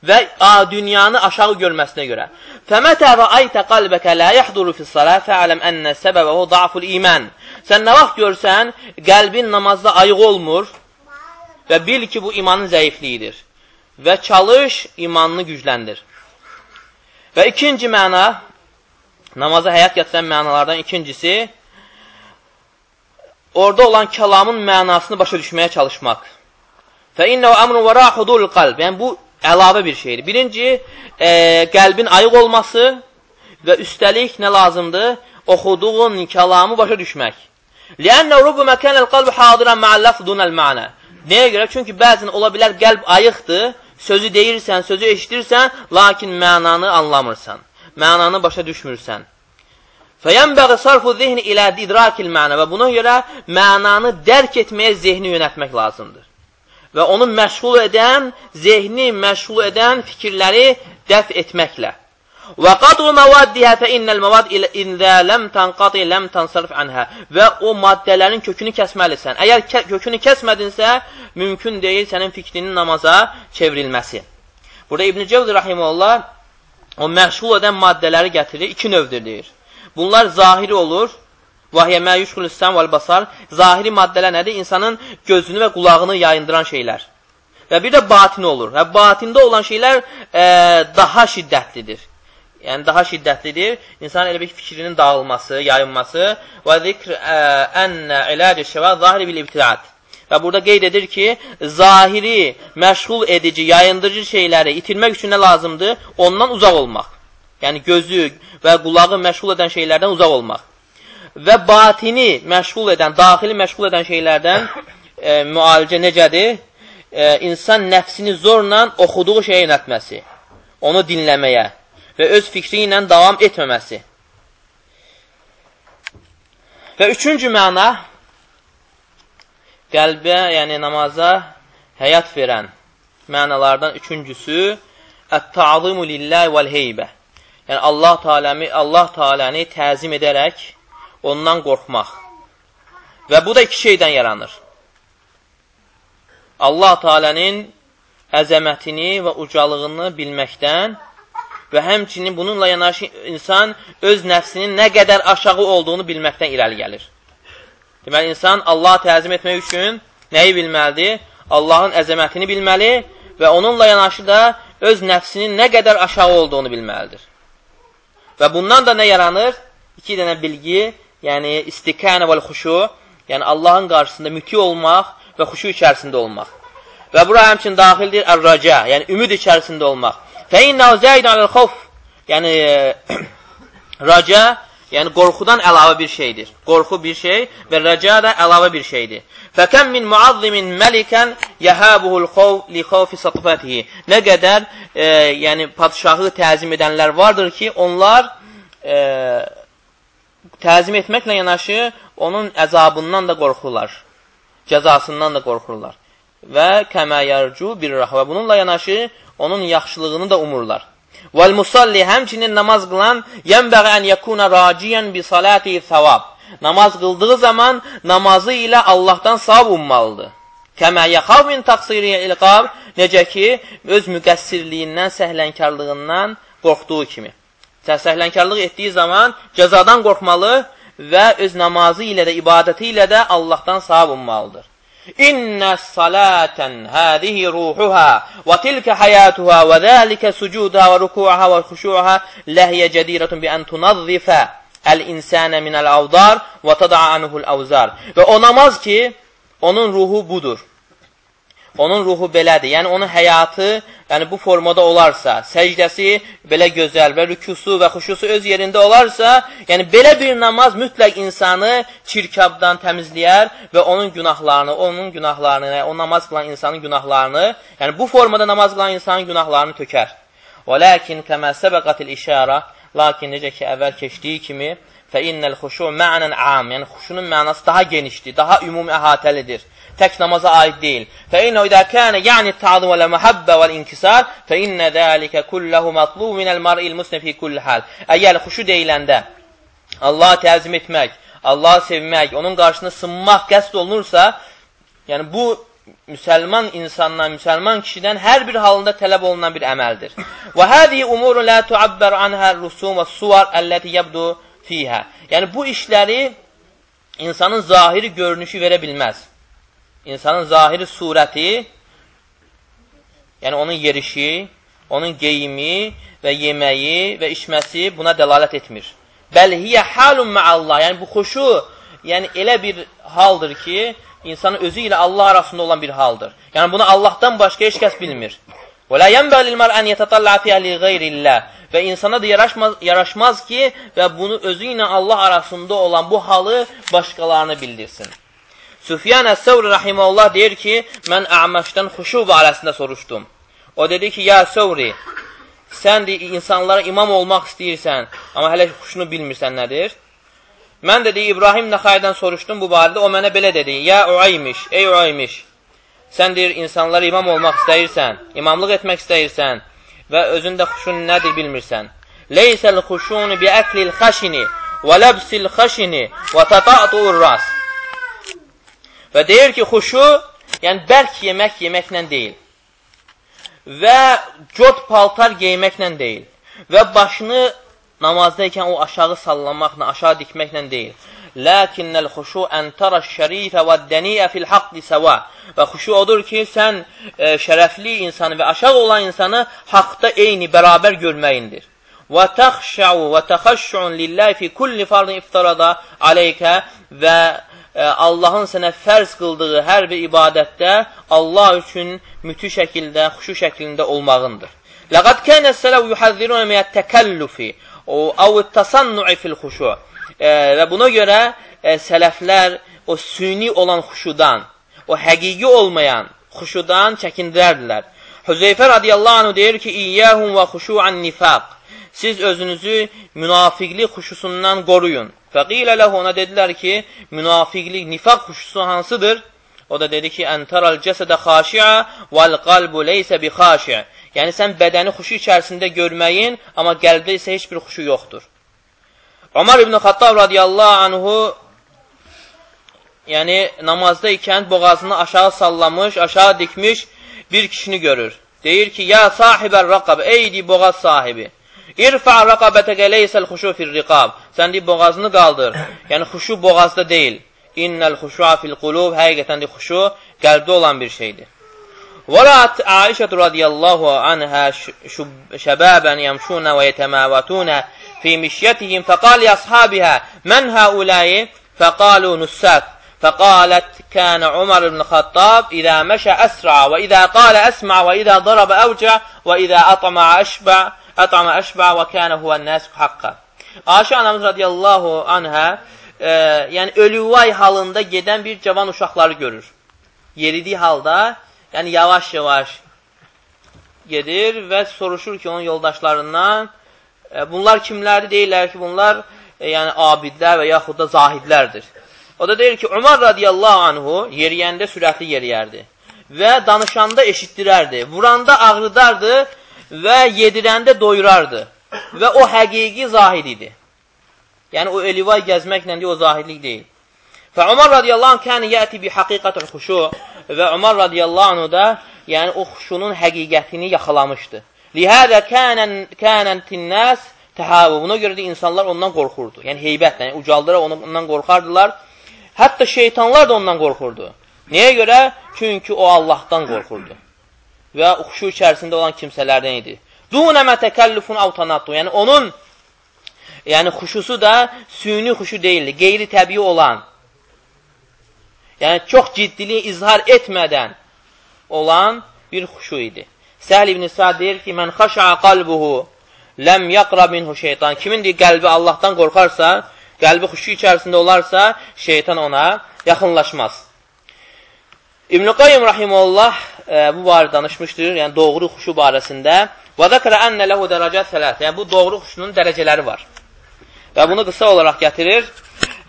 və a, dünyanı aşağı görməsinə görə. Fəmətə və aytə qalbəkə lə yəhduru fissələ fəələm ənnə səbəbəhu da'ful iman. Sən nə vaxt görsən, qəlbin namazda ayıq olmur, və bil ki, bu imanın zəifliyidir və çalış imanını gücləndir. Və ikinci məna, namaza həyat gətirən mənalardan ikincisi, orada olan kəlamın mənasını başa düşməyə çalışmaq. Fə innəhu əmrun və rahudul qalb. Yəni, bu əlavə bir şeydir. Birinci, e, qəlbin ayıq olması və üstəlik nə lazımdır? Oxuduğun kəlamı başa düşmək. Lənnə rubu məkənəl qalb hadirən mə'alləf dunəl mənə. Nəyə görə? Çünki bəzən ola bilər qəlb ayıqdır, sözü deyirsən, sözü eşidirsən, lakin mənanı anlamırsan, mənanı başa düşmürsən. Fəyənbəği sarfu zihni ilə idrakil mənə və buna görə mənanı dərk etməyə zehni yönətmək lazımdır. Və onu məşğul edən, zehni məşğul edən fikirləri dəf etməklə. Və qadru məvaddihə fə innəl məvad inzə ləm tanqati ləm tansarf anhə. Və o maddələrin kökünü kəsməlisən. Əgər kə kökünü kəsmədinsə, mümkün deyil sənin fikrinin namaza çevrilməsi. Burada İbn-i Cevzi Rahimullah o məşğul edən maddələri gətirir, iki növdür deyir. Bunlar zahiri olur, Vahiyyə mə yüşxülüstən vəl-basar. Zahiri maddələr nədir? İnsanın gözünü və qulağını yayındıran şeylər. Və bir də batini olur. Və batində olan şeylər e, daha şiddətlidir yəni daha şiddətlidir. İnsan elə bir fikrinin dağılması, yayınması və zikr ənə ilacı şəvə zahiri bil ibtidat. Və burada qeyd edir ki, zahiri, məşğul edici, yayındırıcı şeyləri itirmək üçün nə lazımdır? Ondan uzaq olmaq. Yəni gözü və qulağı məşğul edən şeylərdən uzaq olmaq. Və batini məşğul edən, daxili məşğul edən şeylərdən [COUGHS] e, müalicə necədir? E, insan nəfsini zorla oxuduğu şeyə yönətməsi. onu dinləməyə və öz fikri ilə davam etməməsi. Və üçüncü məna qəlbə, yəni namaza həyat verən mənalardan üçüncüsü Ət-ta'zimu lillahi vəl-heybə. Yəni Allah Taala'mı Allah Taala'nı təzim edərək ondan qorxmaq. Və bu da iki şeydən yaranır. Allah Taala'nın əzəmətini və ucalığını bilməkdən və həmçinin bununla yanaşı insan öz nəfsinin nə qədər aşağı olduğunu bilməkdən irəli gəlir. Deməli, insan Allah təzim etmək üçün nəyi bilməlidir? Allahın əzəmətini bilməli və onunla yanaşı da öz nəfsinin nə qədər aşağı olduğunu bilməlidir. Və bundan da nə yaranır? İki dənə bilgi, yəni istikənə və xuşu, yəni Allahın qarşısında müti olmaq və xuşu içərisində olmaq. Və bura həmçin daxildir ər-raca, yəni ümid içərisində olmaq. Fə innəhu zəid aləl-xof, yəni [CLEARS THROAT] raca, yəni qorxudan əlavə bir şeydir. Qorxu bir şey və raca da əlavə bir şeydir. Fəkəm min muazzimin məlikən yəhəbuhul xov li xofi satıfətihi. Nə qədər e, yəni padşahı təzim edənlər vardır ki, onlar e, təzim etməklə yanaşı onun əzabından da qorxurlar. Cəzasından da qorxurlar. Və kəmə yarcu bir rahvə. Bununla yanaşı onun yaxşılığını da umurlar. Vəl musalli həmçinin namaz qılan yənbəğə ən yəkuna raciyən bi salati savab. Namaz qıldığı zaman namazı ilə Allahdan savab ummalıdır. Kəmə yəxav min taksiriyə ilqab, necə ki, öz müqəssirliyindən, səhlənkarlığından qorxduğu kimi. Səhlənkarlıq etdiyi zaman cəzadan qorxmalı və öz namazı ilə də, ibadəti ilə də Allahdan savab ummalıdır. İnnə salətən hədihi ruhuha və tilkə həyatuha və zəlikə sucuduha və rukuha və xuşuha ləhiyyə cədirətun bi ən tunazzifə əl-insənə minəl-avdar və tada'a anuhul avzar. Və o namaz ki, onun ruhu budur. Onun ruhu belədir. Yəni, onun həyatı yəni, bu formada olarsa, səcdəsi belə gözəl və rükusu və xuşusu öz yerində olarsa, yəni belə bir namaz mütləq insanı çirkabdan təmizləyər və onun günahlarını, onun günahlarını, yəni, o namaz qılan insanın günahlarını, yəni bu formada namaz qılan insanın günahlarını tökər. Və lakin kəmə səbəqatil işara, lakin necə ki, əvvəl keçdiyi kimi, fə innəl xuşu mə'nən am, yəni xuşunun mənası daha genişdir, daha ümumi əhatəlidir tək namaza aid deyil. Fə innə idə kənə yəni ta'zim və məhəbbə və inkisar fə innə dəlikə kulləhu mətlub minəl mar'il muslim fi kulli hal. Əgər xuşu deyiləndə Allah təzim etmək, Allah sevmək, onun qarşısında sınmaq qəsd olunursa, yəni bu müsəlman insandan, müsəlman kişidən hər bir halında tələb olunan bir əməldir. Və hədihi umurun la tuabbər anhə rusum və suvar əlləti yəbdu fiyhə. Yəni bu işləri insanın zahiri görünüşü verə bilməz insanın zahiri surəti, yəni onun yerişi, onun geyimi və yeməyi və içməsi buna dəlalət etmir. Bəl hiyə halun ma'allah, yəni bu xoşu, yəni elə bir haldır ki, insanın özü ilə Allah arasında olan bir haldır. Yəni bunu Allahdan başqa heç kəs bilmir. Və la yenbəli lil mar'an yetətalla fi li ghayrillah. Və insana da yaraşmaz, yaraşmaz ki, və bunu özü ilə Allah arasında olan bu halı başqalarına bildirsin. Süfyan Əs-Səvri rahimehullah deyir ki, mən Əməşdən xuşu barəsində soruşdum. O dedi ki, ya Səvri, sən de, insanlara imam olmaq istəyirsən, amma hələ xuşunu bilmirsən nədir? Mən dedi, İbrahim Nəxaydən soruşdum bu barədə, o mənə belə dedi, ya Uaymiş, ey Uaymiş, sən deyir, insanlara imam olmaq istəyirsən, imamlıq etmək istəyirsən və özündə xuşun nədir bilmirsən. Leysəl xuşunu bi əklil xəşini və ləbsil xəşini və tata'tur ras. Və deyir ki, xuşu, yəni bərk yemək yeməklə deyil. Və cod paltar geyməklə deyil. Və başını namazdayken o aşağı sallamaqla, aşağı dikməklə deyil. Lakinnəl xuşu ən tara şərifə və dəniyə fil haqqi səva. Və xuşu odur ki, sən e, şərəfli insanı və aşağı olan insanı haqda eyni, bərabər görməyindir. Və təxşəu və təxəşşun lilləhi fi kulli fardın iftarada aleykə və Allahın sənə fərz qıldığı hər bir ibadətdə Allah üçün mütü şəkildə, xuşu şəklində olmağındır. Ləqad kənə sələv yuhəzzirunə miyyət təkəllufi əv təsannu'i fil xuşu. Və buna görə e, sələflər o süni olan xuşudan, o həqiqi olmayan xuşudan çəkindirərdilər. Hüzeyfə radiyallahu anh deyir ki, İyyəhum və xuşu'an nifaq. Siz özünüzü münafiqlik xuşusundan qoruyun. Fəqilə ləhu ona dedilər ki, münafiqlik, nifaq xuşusu hansıdır? O da dedi ki, Əntaral cəsədə xaşi'a vəl qalbu leysə bi xaşi'a. Yəni, sən bədəni xuşu içərisində görməyin, amma qəlbdə isə heç bir xuşu yoxdur. Ömər ibn Xattab radiyallahu anhu yəni namazda ikən boğazını aşağı sallamış, aşağı dikmiş bir kişini görür. Deyir ki, ya sahibər raqab, eydi boğaz sahibi. İrfa raqabətəkə leysəl xuşu fil riqab. Sən deyib, boğazını qaldır. Yəni, xuşu boğazda deyil. İnnəl xuşua fil qulub, həqiqətən deyib, xuşu qəlbdə olan bir şeydir. ورأت عائشة رضي الله عنها شبابا يمشون ويتماوتون في مشيتهم فقال لأصحابها من هؤلاء فقالوا نساك فقالت كان عمر بن الخطاب إذا مشى أسرع وإذا قال أسمع وإذا ضرب أوجع وإذا أطمع أشبع ətama əşbə və kənə huvən nəsq haqqa. Ayşə anamız radiyallahu anhə, e, yəni ölüvay halında gedən bir cavan uşaqları görür. Yeridiyi halda, yəni yavaş-yavaş gedir və soruşur ki, onun yoldaşlarından, e, bunlar kimlərdir? Deyirlər ki, bunlar e, yəni abidlər və yaxud da zahidlərdir. O da deyir ki, Umar radiyallahu anhu yeriyəndə sürətli yeriyərdi və danışanda eşitdirərdi, vuranda ağrıdardı və yedirəndə doyurardı və o həqiqi zahid idi. Yəni, o elivay gəzməklə deyə o zahidlik deyil. Fə Umar radiyallahu anh kəni yəti bi haqiqatül xuşu və Umar radiyallahu anhu da yəni o xuşunun həqiqətini yaxalamışdı. Lihədə kənəntin nəs təhavu. Buna görə də insanlar ondan qorxurdu. Yəni heybətlə, yəni, ucaldıra ondan qorxardılar. Hətta şeytanlar da ondan qorxurdu. Nəyə görə? Çünki o Allahdan qorxurdu. Və uxuşu içərisində olan kimsələrdən idi. Dunəmə təkəllüfun avtanattu. Yəni onun yəni xuşusu da süni xuşu deyildi. Qeyri-təbii olan. Yəni çox ciddiliyi izhar etmədən olan bir xuşu idi. Səhl ibn Sa'd deyir ki, mən xaşa qalbuhu ləm yaqra minhu şeytan. Kimin deyir, qəlbi Allahdan qorxarsa, qəlbi xuşu içərisində olarsa, şeytan ona yaxınlaşmaz. İbn-i Qayyum Rahimullah e, bu barə danışmışdır, yəni doğru xuşu barəsində. Və zəkərə ənə ləhu dərəcət sələt. Yəni bu doğru xuşunun dərəcələri var. Və bunu qısa olaraq gətirir.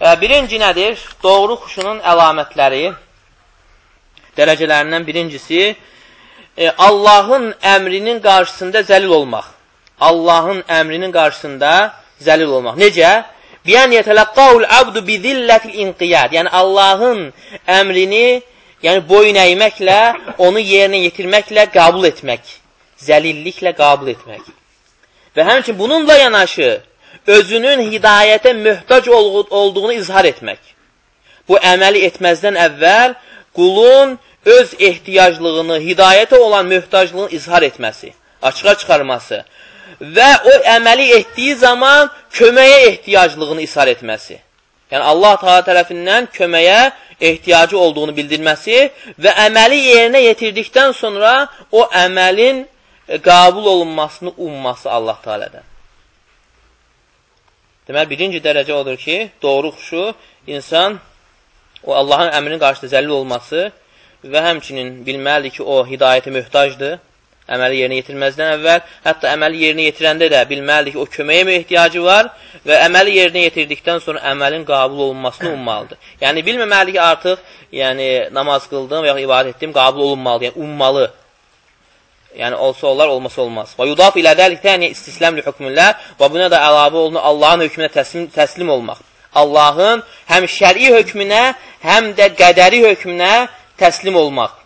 E, birinci nədir? Doğru xuşunun əlamətləri, dərəcələrindən birincisi, e, Allahın əmrinin qarşısında zəlil olmaq. Allahın əmrinin qarşısında zəlil olmaq. Necə? Biyən yətələqqahul abdu bi zillətil inqiyad. Yəni Allahın əmrini, yəni boyun əyməklə, onu yerinə yetirməklə qəbul etmək. Zəlilliklə qəbul etmək. Və həmçin bununla yanaşı özünün hidayətə möhtac olduğunu izhar etmək. Bu əməli etməzdən əvvəl qulun öz ehtiyaclığını, hidayətə olan möhtaclığını izhar etməsi, açığa çıxarması və o əməli etdiyi zaman köməyə ehtiyaclığını isar etməsi. Yəni, Allah taala tərəfindən köməyə ehtiyacı olduğunu bildirməsi və əməli yerinə yetirdikdən sonra o əməlin e, qabul olunmasını umması Allah talədən. Deməli, birinci dərəcə odur ki, doğru xuşu insan o Allahın əmrinin qarşısında zəlil olması və həmçinin bilməlidir ki, o hidayətə möhtacdır əməli yerinə yetirməzdən əvvəl, hətta əməli yerinə yetirəndə də bilməlidir ki, o köməyə mi ehtiyacı var və əməli yerinə yetirdikdən sonra əməlin qabul olunmasını ummalıdır. Yəni, bilməməli ki, artıq yəni, namaz qıldım və ya ibadət etdim, qabul olunmalıdır, yəni ummalı. Yəni, olsa olar, olmasa olmaz. Və yudaf ilə dəlik təni istisləmli hükmünlə və buna da əlavə olunur Allahın hökmünə təslim, təslim olmaq. Allahın həm şəri hökmünə, həm də qədəri hökmünə təslim olmaq.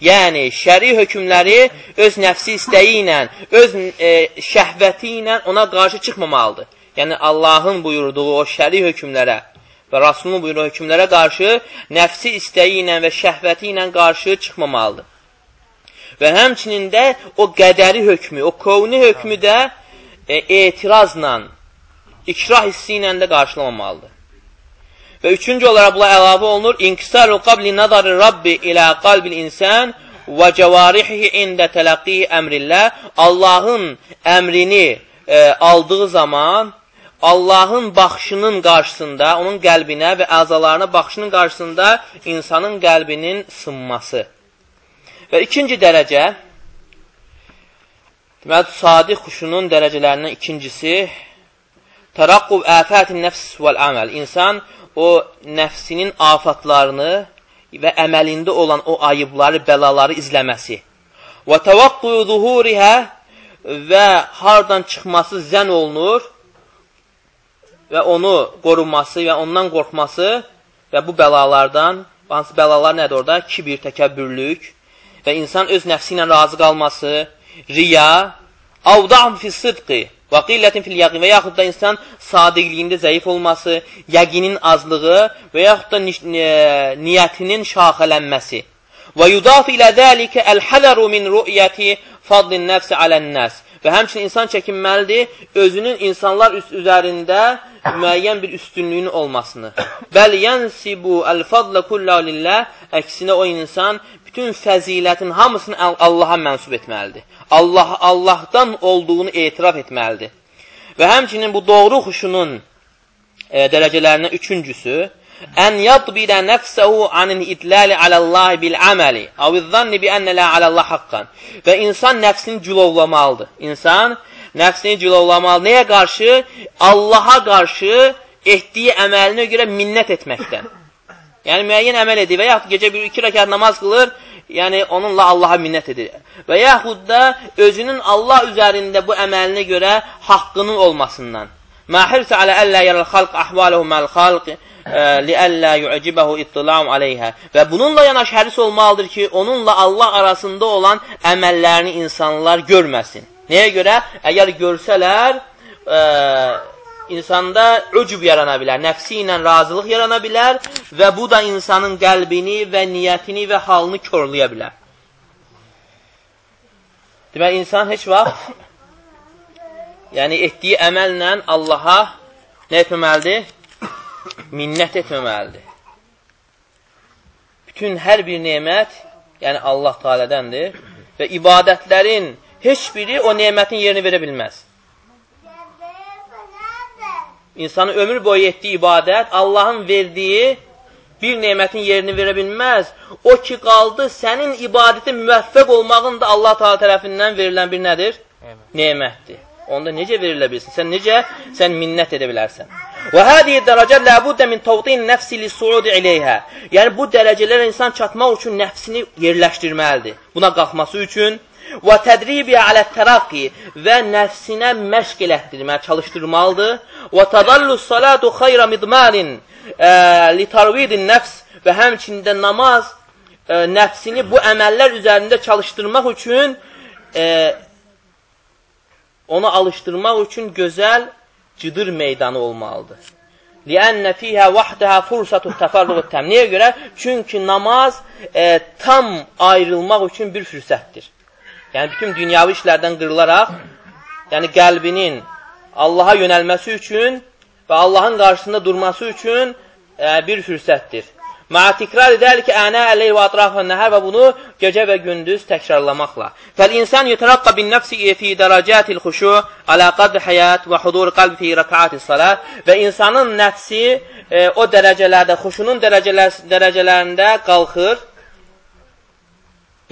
Yəni, şəri hökmləri öz nəfsi istəyi ilə, öz e, şəhvəti ilə ona qarşı çıxmamalıdır. Yəni, Allahın buyurduğu o şəri hökmlərə və Rasulun buyurduğu hökmlərə qarşı nəfsi istəyi ilə və şəhvəti ilə qarşı çıxmamalıdır. Və həmçinin də o qədəri hökmü, o kovni hökmü də e, etirazla, ikrah hissi ilə də qarşılamamalıdır. Və üçüncü olaraq buna əlavə olunur, İnkisaru qabli nazarı Rabbi ilə qalbil insan və cəvarihihi ində tələqqihi əmrillə Allahın əmrini e, aldığı zaman Allahın baxışının qarşısında, onun qəlbinə və əzalarına baxışının qarşısında insanın qəlbinin sınması. Və ikinci dərəcə, Deməli, sadiq xuşunun dərəcələrindən ikincisi Təraqqub əfətin nəfs vəl əməl. İnsan o nəfsinin afatlarını və əməlində olan o ayıbları, bəlaları izləməsi. Və təvəqqü zuhurihə və hardan çıxması zən olunur və onu qorunması və ondan qorxması və bu bəlalardan, hansı bəlalar nədir orada? Kibir, təkəbbürlük və insan öz nəfsi ilə razı qalması, riya, avdam fi sıdqi və qillətin fil yəqin və yaxud da insan sadiqliyində zəif olması, yəqinin azlığı və yaxud da niyyətinin şaxələnməsi. Və yudaf ilə dəlikə əl-hədəru min rü'yəti fadlin nəfsi alən-nəs. Və həmçinin insan çəkinməlidir özünün insanlar üst üzərində müəyyən bir üstünlüyün olmasını. Bəl yənsibu əl-fadlə kullə lillah, əksinə o insan bütün fəzilətin hamısını Allaha mənsub etməlidir. Allah Allahdan olduğunu etiraf etməlidir. Və həmçinin bu doğru xuşunun e, dərəcələrindən üçüncüsü ən yadbidə nəfsəhu anin idləli aləllahi bil əməli avizzanni bi ənə lə aləllah haqqan və insan nəfsini cülovlamalıdır. İnsan nəfsini cülovlamalı. Nəyə qarşı? Allaha qarşı etdiyi əməlinə görə minnət etməkdən. Yəni, müəyyən əməl edir və yaxud gecə bir iki rəkat namaz qılır, yəni onunla Allaha minnət edir. Və yaxud da özünün Allah üzərində bu əməlinə görə haqqının olmasından. Mə hirsə alə əllə yərəl xalq əhvaləhu məl xalq liəllə yu'cibəhu ittilam aleyhə. Və bununla yanaş həris olmalıdır ki, onunla Allah arasında olan əməllərini insanlar görməsin. Nəyə görə? Əgər görsələr, ə, insanda öcüb yarana bilər, nəfsi ilə razılıq yarana bilər və bu da insanın qəlbini və niyyətini və halını körləyə bilər. Demək, insan heç vaxt yəni etdiyi əməllə Allaha nə etməməlidir? Minnət etməməlidir. Bütün hər bir nemət, yəni Allah Teala'dəndir və ibadətlərin heç biri o nemətin yerini verə bilməz. İnsanın ömür boyu etdiyi ibadət Allahın verdiyi bir nemətin yerini verə bilməz. O ki, qaldı sənin ibadətə müvəffəq olmağın da Allah Taala tərəfindən verilən bir nədir? Nemətdir. Onda necə verilə bilsin? Sən necə sən minnət edə bilərsən? Və hadihi dərəcə ləbuddə min tavdin nəfsi lis-suud ileyhə. Yəni bu dərəcələrə insan çatmaq üçün nəfsini yerləşdirməlidir. Buna qalxması üçün və tədribi alə təraqi və nəfsinə məşq elətdirməyə çalışdırmalıdır. Və tadallu salatu xayra midmanin li tarvidin nəfs və həmçində namaz ə, nəfsini bu əməllər üzərində çalışdırmaq üçün ə, onu alışdırmaq üçün gözəl cıdır meydanı olmalıdır. Liənnə fiyhə vahdəhə fursatu təfarruğu təm. Niyə görə? Çünki namaz e, tam ayrılmaq üçün bir fürsətdir. Yəni, bütün dünyavi işlərdən qırılaraq, yəni qəlbinin Allaha yönəlməsi üçün və Allahın qarşısında durması üçün ə, bir fürsətdir. Ma'a tikrar edəl ki, ənə əleyh və atrafən nəhər və bunu gecə və gündüz təkrarlamaqla. Fəl insan yutaraqqa bin nəfsi fi dərəcətil xuşu alə qadr həyat və hudur qalb fi rəkaati salat və insanın nəfsi e, o dərəcələrdə, xuşunun dərəcələr, dərəcələrində qalxır.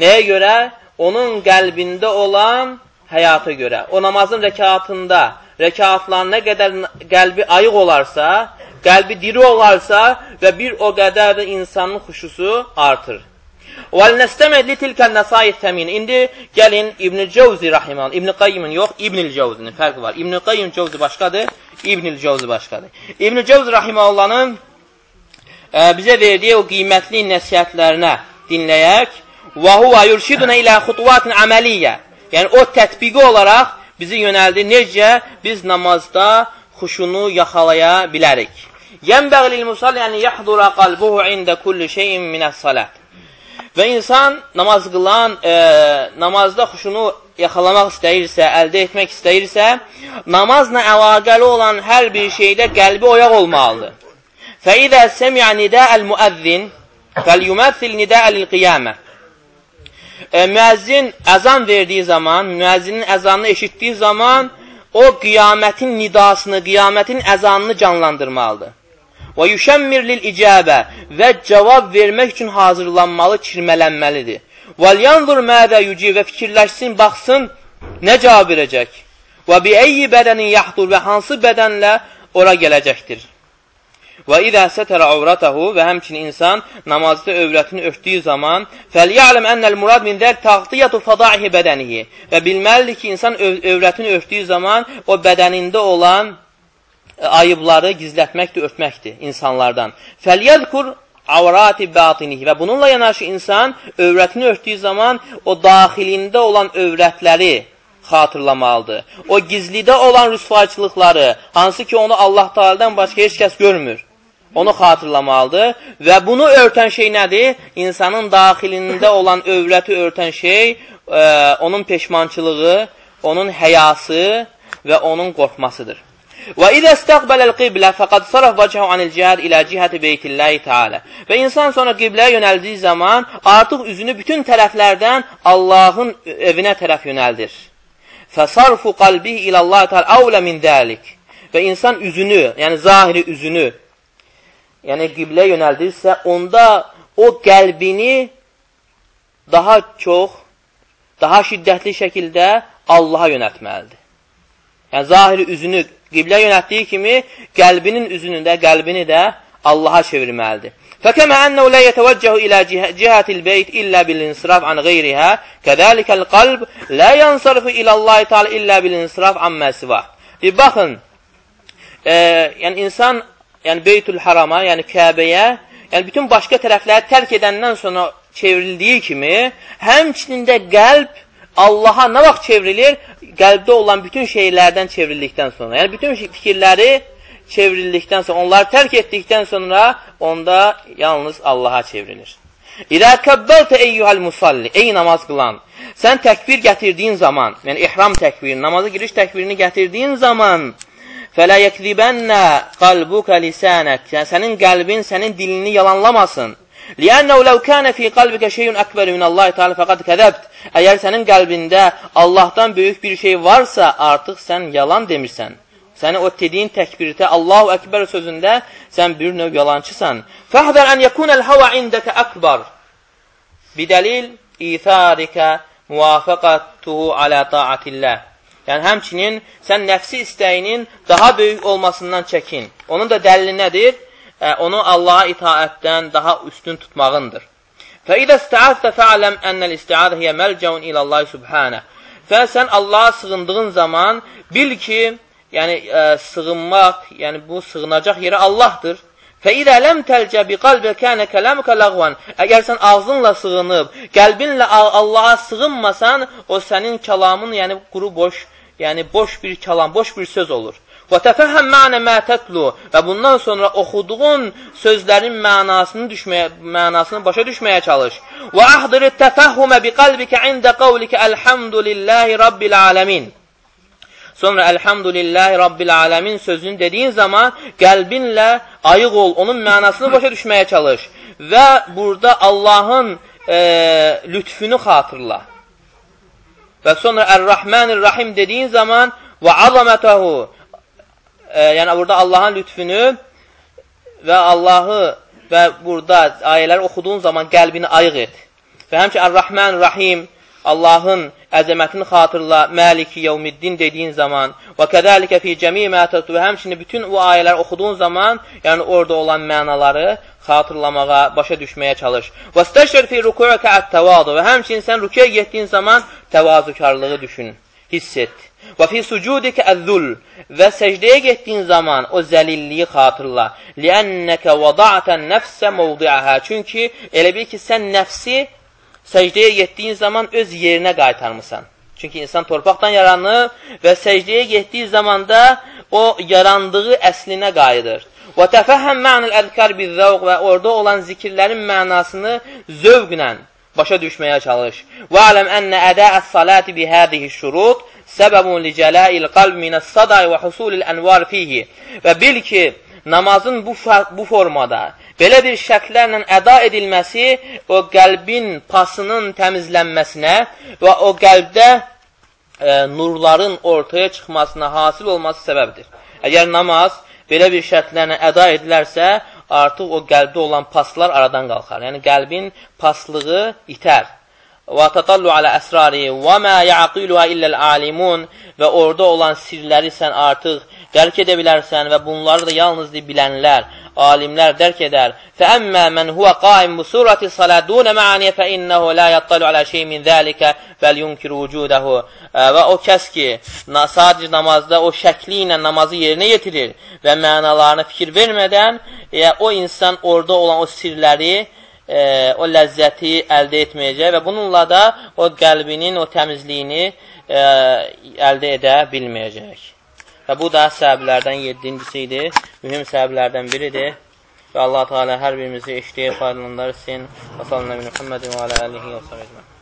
Nəyə görə? onun qəlbində olan həyata görə. O namazın rəkatında, rəkatlarına qədər qəlbi ayıq olarsa, qəlbi diri olarsa və bir o qədər də insanın xuşusu artır. وَلْنَسْتَمَدْ لِتِلْكَ النَّسَائِ təmin. İndi gəlin İbn-i Cəvzi rahiman, İbn-i Qayyimin yox, İbn-i Cəvzinin fərqi var. İbn-i Qayyim Cəvzi başqadır, İbn-i Cəvzi başqadır. İbn-i Cəvzi rahimallanın e, bizə verdiyi o qiymətli nəsiyyətlərinə dinləyək Və huva yurşiduna ilə xutuvatin əməliyyə. Yəni, o tətbiqi olaraq bizi yönəldir. Necə biz namazda xuşunu yaxalaya bilərik. Yənbəğlil musalli yəni yahdura qalbuhu ində kulli şeyin minəs salat. Və insan namaz qılan, e, namazda xuşunu yaxalamaq istəyirsə, əldə etmək istəyirsə, namazla əlaqəli olan hər bir şeydə qəlbi oyaq olmalıdır. Fəidə səmiyə nidəəl müəzzin fəlyuməthil nidəəl qiyamə e, müəzzin əzan verdiyi zaman, müəzzinin əzanını eşitdiyi zaman o qiyamətin nidasını, qiyamətin əzanını canlandırmalıdır. Və yüşəmmir lil icabə və cavab vermək üçün hazırlanmalı, kirmələnməlidir. Və yanzur mədə yüci və fikirləşsin, baxsın, nə cavab verəcək? Və bi əyyi bədənin yaxdur və hansı bədənlə ora gələcəkdir? Və izə sətərə avratahu və həmçinin insan namazda övrətini örtdüyü zaman fəlyələm ennəl murad min zəl təğdiyyətu fədaihi bədənihi və bilməlidir ki, insan öv övrətini örtdüyü zaman o bədənində olan e, ayıbları gizlətməkdir, örtməkdir insanlardan. Fəlyədkur avrati batinihi və bununla yanaşı insan övrətini örtdüyü zaman o daxilində olan övrətləri xatırlamalıdır. O gizlidə olan rüsvayçılıqları, hansı ki onu Allah Teala'dan başqa heç kəs görmür onu xatırlamalıdır və bunu örtən şey nədir? İnsanın daxilində olan övrəti örtən şey e, onun peşmançılığı, onun həyası və onun qorxmasıdır. Və izə istəqbələl qiblə fəqad saraf vəcəhu anil cihad ilə cihəti beytilləhi tealə. Və insan sonra qibləyə yönəldiyi zaman artıq üzünü bütün tərəflərdən Allahın evinə tərəf yönəldir. Fəsarfu qalbihi iləllahi tealə avlə min dəlik. Və insan üzünü, yəni zahiri üzünü yəni qiblə yönəldirsə, onda o qəlbini daha çox, daha şiddətli şəkildə Allaha yönətməlidir. Yəni, zahiri üzünü qiblə yönətdiyi kimi, qəlbinin üzünü də, qəlbini də Allaha çevirməlidir. فكما أنه لا يتوجه إلى جهة البيت إلا بالانصراف عن غيرها كذلك القلب لا ينصرف إلى الله تعالى إلا بالانصراف عما سواه. Bir baxın, e, yəni insan yəni Beytül Harama, yəni Kəbəyə, yəni bütün başqa tərəfləri tərk edəndən sonra çevrildiyi kimi, həmçinin də qəlb Allaha nə vaxt çevrilir? Qəlbdə olan bütün şeylərdən çevrildikdən sonra. Yəni bütün fikirləri çevrildikdən sonra, onları tərk etdikdən sonra onda yalnız Allaha çevrilir. İdə kəbbəltə eyyuhəl musalli, ey namaz qılan, sən təkbir gətirdiyin zaman, yəni ihram təkbiri, namaza giriş təkbirini gətirdiyin zaman, Fələ yəkzibənnə qalbuka lisanək. Yəni, sənin qəlbin sənin dilini yalanlamasın. Liənnəu ləv kənə fi qalbikə şeyun əkbər minəllahi teala fəqad kəzəbt. Əgər sənin qəlbində Allahdan böyük bir şey varsa, artıq sən yalan demirsən Səni o dediyin təkbirdə Allahu Əkbər sözündə sən bir növ yalancısan. Fəhdər ən yəkunəl hava indəkə əkbar. Bidəlil itharikə muvafəqətuhu alə taatilləh. Yəni, həmçinin sən nəfsi istəyinin daha böyük olmasından çəkin. Onun da dəlili nədir? E, onu Allaha itaətdən daha üstün tutmağındır. فَإِذَا اسْتَعَذْتَ فَعْلَمْ أَنَّ الْاِسْتِعَاذَ هِيَ مَلْجَوْنْ إِلَى اللّٰهِ سُبْحَانَهِ Və sən Allaha sığındığın zaman bil ki, yəni ə, e, sığınmaq, yəni bu sığınacaq yeri Allahdır. Fəidə ləm təlcə bi qalbə kənə kələmukə ləğvan. Əgər sən ağzınla sığınıb, qəlbinlə Allaha sığınmasan, o sənin kəlamın, yəni quru boş, yəni boş bir kəlam, boş bir söz olur. Və təfəhəm mənə mətətlu və bundan sonra oxuduğun sözlərin mənasını düşməyə, mənasını başa düşməyə çalış. Və əhdiri təfəhhümə bi qalbikə ində qavlikə əlhamdülillahi rabbil aləmin. Sonra elhamdülillahi rabbil aləmin sözünü dediyin zaman qəlbinlə ayıq ol, onun mənasını başa düşməyə çalış. Və burada Allahın e, lütfünü xatırla. Və sonra Ər-Rahmanir-Rahim dediyin zaman və azamətəhu e, yəni burada Allahın lütfünü və Allahı və burada ayələri oxuduğun zaman qəlbini ayıq et. Və həmçə Ər-Rahman-Rahim Allahın əzəmətini xatırla, Məliki yevmiddin dediyin zaman və kədəlikə fi cəmi mətətu və həmçinin bütün o ayələri oxuduğun zaman, yəni orada olan mənaları xatırlamağa, başa düşməyə çalış. Və stəşir fi rükûəkə ət-təvadu və həmçinin sən rüküyə getdiyin zaman təvazukarlığı düşün, hiss et. Və fi sucudikə əz-zul və səcdəyə getdiyin zaman o zəlilliyi xatırla. Liənnəkə vada'tən nəfsə mövdi'əhə. Çünki elə bil ki, sən nəfsi səcdəyə getdiyin zaman öz yerinə qaytarmısan. Çünki insan torpaqdan yaranır və səcdəyə getdiyi zamanda o yarandığı əslinə qayıdır. Və təfəhəm mənil əzkar bizzəvq və orada olan zikirlərin mənasını zövqlə başa düşməyə çalış. Və aləm ənə ədəəs salati bihədihi şurut səbəbun li cələil qalb minəs saday və husulil ənvar fihi. Və bil ki, namazın bu, bu formada, belə bir şəklərlə əda edilməsi o qəlbin pasının təmizlənməsinə və o qəlbdə e, nurların ortaya çıxmasına hasil olması səbəbdir. Əgər namaz belə bir şərtlərlə əda edilərsə, artıq o qəlbdə olan paslar aradan qalxar. Yəni, qəlbin paslığı itər. Və tatallu alə əsrari və mə yəqiluha illəl alimun və orada olan sirləri sən artıq dərk edə bilərsən və bunları da yalnız bilənlər, alimlər dərk edər. Fəəmmə mən huvə qaim bu surati saladunə məaniyə fə innəhu la yattalu alə şey min zəlikə vəl yunkir vücudəhu. Və o kəs ki, sadəcə namazda o şəkli ilə namazı yerinə yetirir və mənalarına fikir vermədən, o insan orada olan o sirləri e, o ləzzəti əldə etməyəcək və bununla da o qəlbinin o təmizliyini e, əldə edə bilməyəcək. Və bu da səbəblərdən yedincisi idi, mühüm səbəblərdən biridir. Və Allah Teala hər birimizi eşliyə faydalandırsın. Və sallallahu əleyhi və səlləm və alə alihi və səhbə